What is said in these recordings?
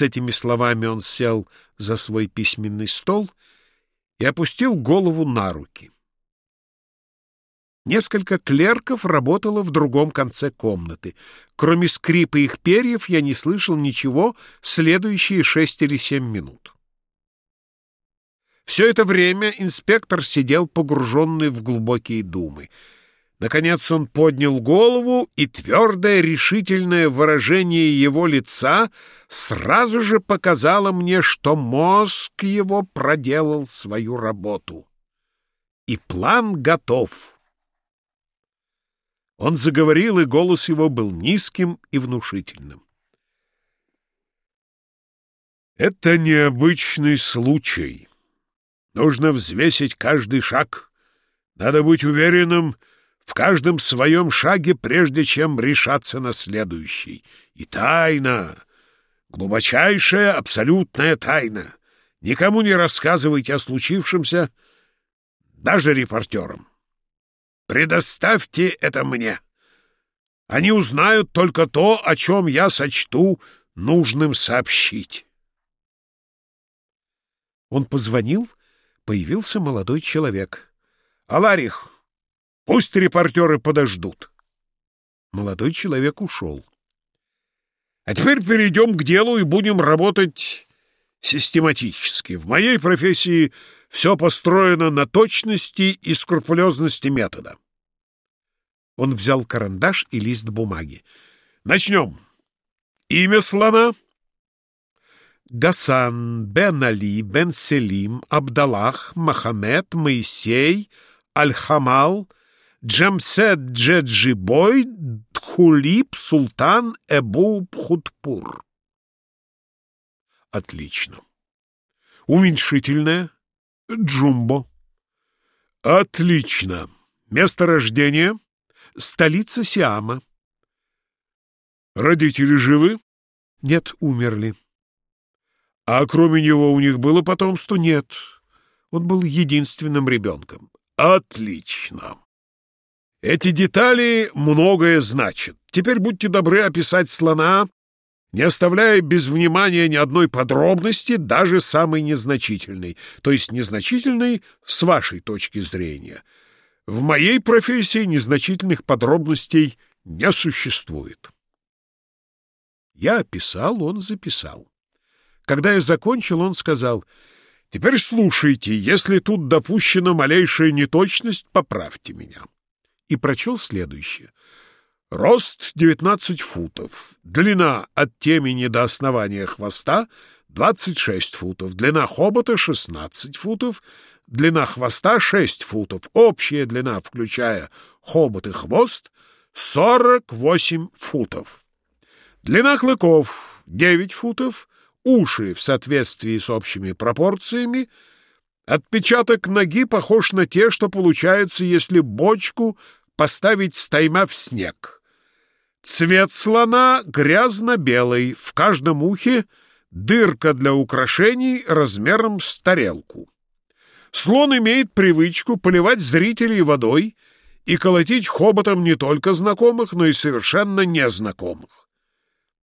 С этими словами он сел за свой письменный стол и опустил голову на руки. Несколько клерков работало в другом конце комнаты. Кроме скрипа их перьев я не слышал ничего следующие шесть или семь минут. Все это время инспектор сидел погруженный в глубокие думы. Наконец он поднял голову, и твердое решительное выражение его лица сразу же показало мне, что мозг его проделал свою работу. И план готов. Он заговорил, и голос его был низким и внушительным. «Это необычный случай. Нужно взвесить каждый шаг. Надо быть уверенным в каждом своем шаге, прежде чем решаться на следующий. И тайна, глубочайшая, абсолютная тайна. Никому не рассказывайте о случившемся, даже репортерам. Предоставьте это мне. Они узнают только то, о чем я сочту нужным сообщить. Он позвонил, появился молодой человек. «Аларих, пусть репортеры подождут». Молодой человек ушел. «А теперь перейдем к делу и будем работать систематически. В моей профессии все построено на точности и скрупулезности метода. Он взял карандаш и лист бумаги. Начнем. Имя слона? Гасан, Бен Али, Бен Селим, Абдаллах, Мохаммед, Моисей, Аль-Хамал, Джамсед Джеджибой, Дхулип, Султан, Эбу Пхутпур. Отлично. Уменьшительное? Джумбо. Отлично. Место рождения? Столица Сиама. Родители живы? Нет, умерли. А кроме него у них было потомство? Нет. Он был единственным ребенком. Отлично. Эти детали многое значат. Теперь будьте добры описать слона не оставляя без внимания ни одной подробности, даже самой незначительной, то есть незначительной с вашей точки зрения. В моей профессии незначительных подробностей не существует. Я описал, он записал. Когда я закончил, он сказал, «Теперь слушайте, если тут допущена малейшая неточность, поправьте меня». И прочел следующее — Рост 19 футов. Длина от темени до основания хвоста 26 футов. Длина хобота 16 футов. Длина хвоста 6 футов. Общая длина, включая хобот и хвост, 48 футов. Длина клыков 9 футов. Уши в соответствии с общими пропорциями. Отпечаток ноги похож на те, что получаются, если бочку поставить стойма в снег. Цвет слона грязно-белый, в каждом ухе дырка для украшений размером с тарелку. Слон имеет привычку поливать зрителей водой и колотить хоботом не только знакомых, но и совершенно незнакомых.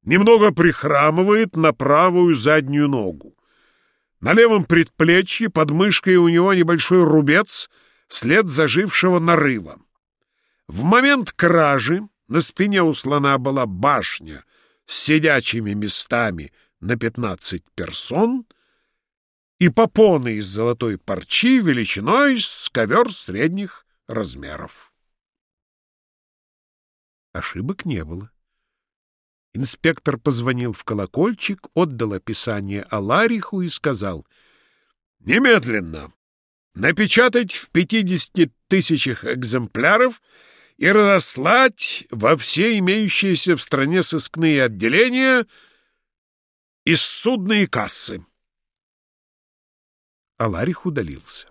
Немного прихрамывает на правую заднюю ногу. На левом предплечье под мышкой у него небольшой рубец, след зажившего нарыва. В момент кражи на спине у слона была башня с сидячими местами на пятнадцать персон и попоны из золотой парчи величиной с ковер средних размеров. Ошибок не было. Инспектор позвонил в колокольчик, отдал описание Алариху и сказал «Немедленно напечатать в пятидесяти тысячах экземпляров — и разослать во все имеющиеся в стране сыскные отделения из судные кассы. Аларих удалился.